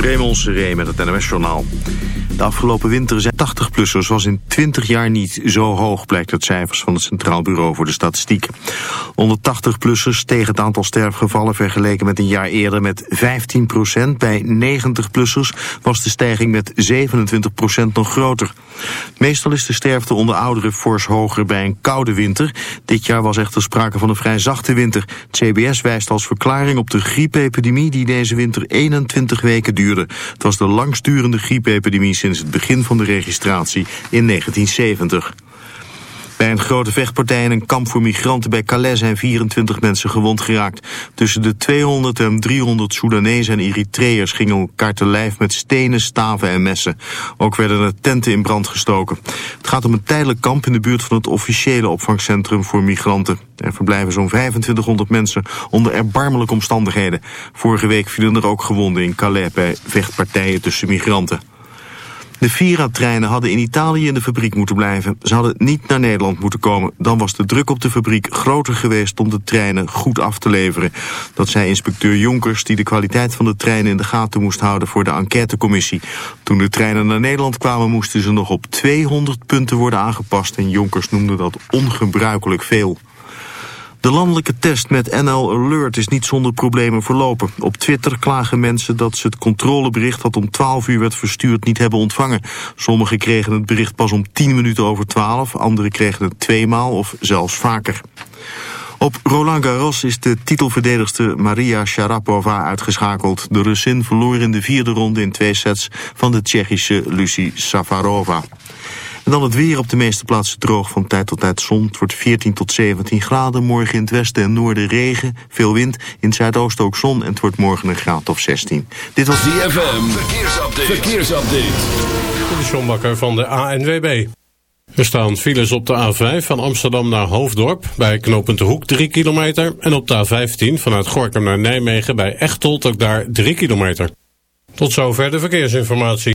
Raymond Seré met het NMS-journaal. De afgelopen winter zijn 80-plussers was in 20 jaar niet zo hoog, blijkt uit cijfers van het Centraal Bureau voor de Statistiek. Onder 80-plussers steeg het aantal sterfgevallen vergeleken met een jaar eerder met 15% Bij 90-plussers was de stijging met 27% nog groter. Meestal is de sterfte onder ouderen fors hoger bij een koude winter. Dit jaar was echter sprake van een vrij zachte winter. CBS wijst als verklaring op de griepepidemie die deze winter 21 weken duurde. Het was de langstdurende griepepidemie sinds het begin van de registratie in 1970. Bij een grote vechtpartij in een kamp voor migranten bij Calais zijn 24 mensen gewond geraakt. Tussen de 200 en 300 Soedanezen en Eritreërs gingen elkaar te lijf met stenen, staven en messen. Ook werden er tenten in brand gestoken. Het gaat om een tijdelijk kamp in de buurt van het officiële opvangcentrum voor migranten. Er verblijven zo'n 2500 mensen onder erbarmelijke omstandigheden. Vorige week vielen er ook gewonden in Calais bij vechtpartijen tussen migranten. De Vira-treinen hadden in Italië in de fabriek moeten blijven. Ze hadden niet naar Nederland moeten komen. Dan was de druk op de fabriek groter geweest om de treinen goed af te leveren. Dat zei inspecteur Jonkers, die de kwaliteit van de treinen in de gaten moest houden voor de enquêtecommissie. Toen de treinen naar Nederland kwamen moesten ze nog op 200 punten worden aangepast. En Jonkers noemde dat ongebruikelijk veel. De landelijke test met NL Alert is niet zonder problemen verlopen. Op Twitter klagen mensen dat ze het controlebericht dat om 12 uur werd verstuurd niet hebben ontvangen. Sommigen kregen het bericht pas om 10 minuten over 12, anderen kregen het tweemaal of zelfs vaker. Op Roland Garros is de titelverdedigster Maria Sharapova uitgeschakeld. De Russin verloor in de vierde ronde in twee sets van de Tsjechische Lucie Safarova. En dan het weer op de meeste plaatsen droog van tijd tot tijd zon. Het wordt 14 tot 17 graden. Morgen in het westen en noorden regen. Veel wind. In het zuidoosten ook zon. En het wordt morgen een graad of 16. Dit was DFM. Verkeersupdate. Verkeersupdate. De Sjombakker van de ANWB. Er staan files op de A5 van Amsterdam naar Hoofddorp bij knooppunt De Hoek 3 kilometer. En op de A15 vanuit Gorkum naar Nijmegen bij Echtelt ook daar 3 kilometer. Tot zover de verkeersinformatie.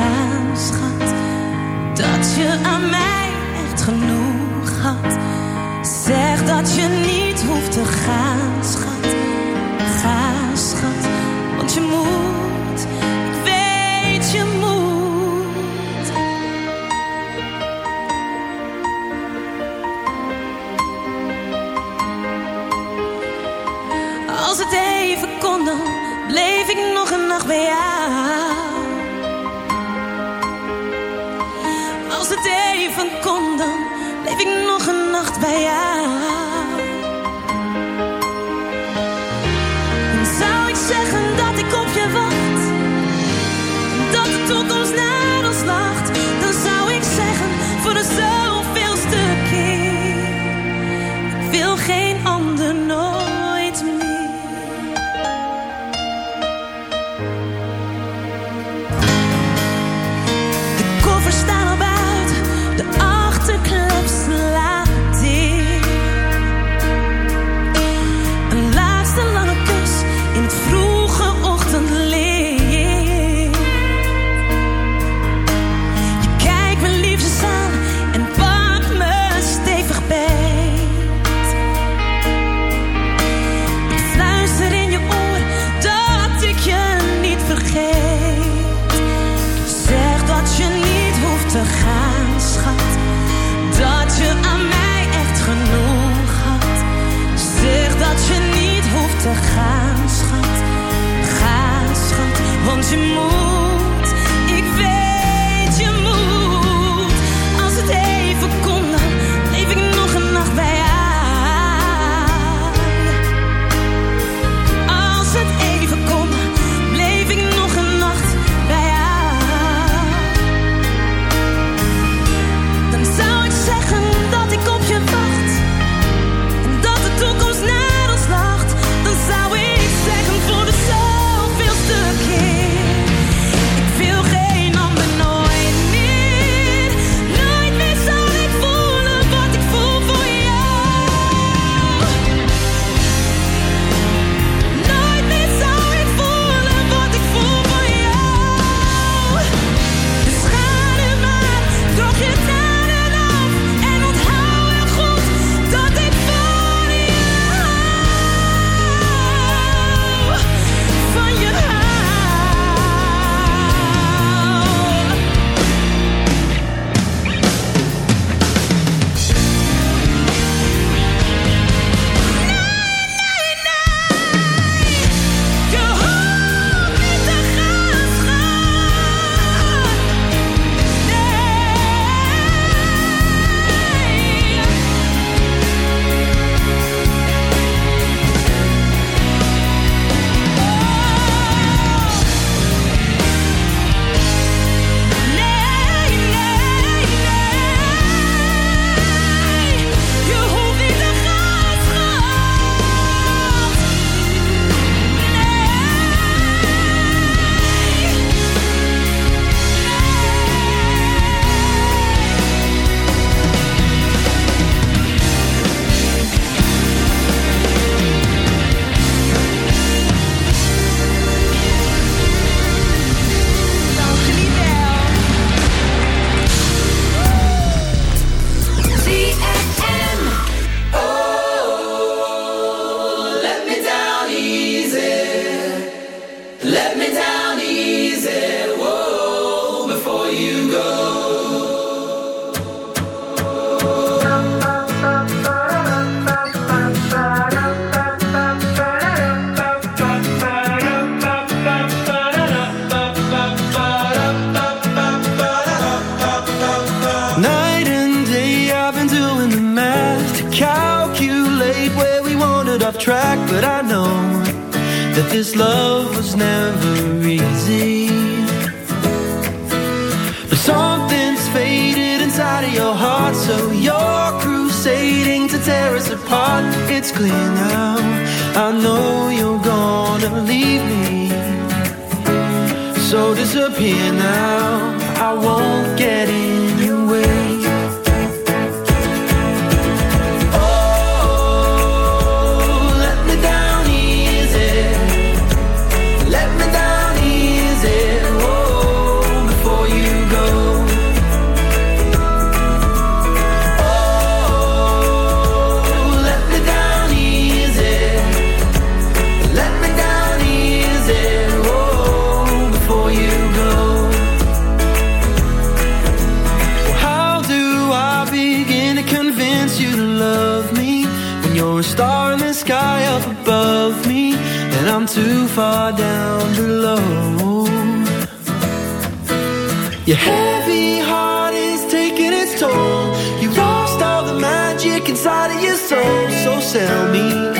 가. Sell me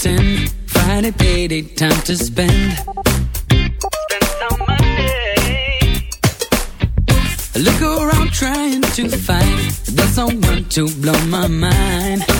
pretend Friday, payday, time to spend. Spend some money Look around trying to find The someone to blow my mind.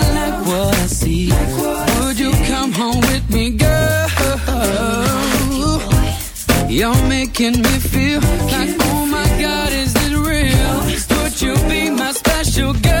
home with me, girl? You're making me feel like, oh my God, is this real? Would you be my special girlfriend,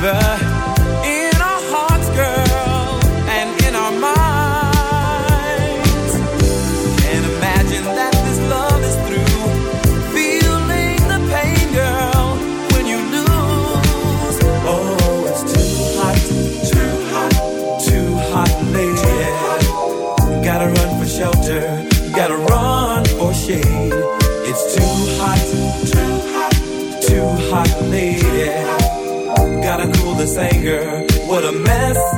river mess.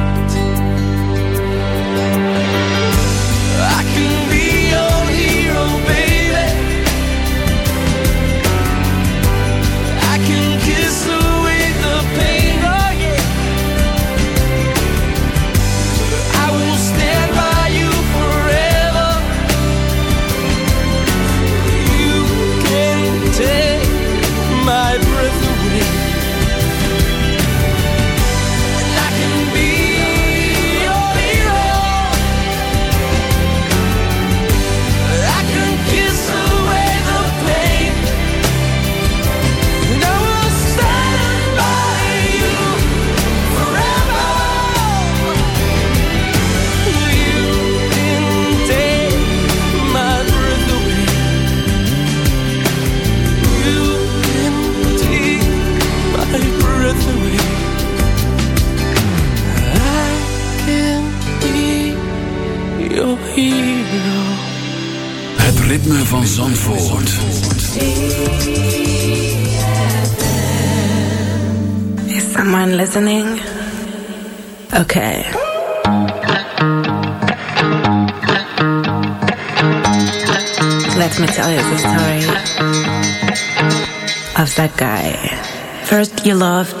love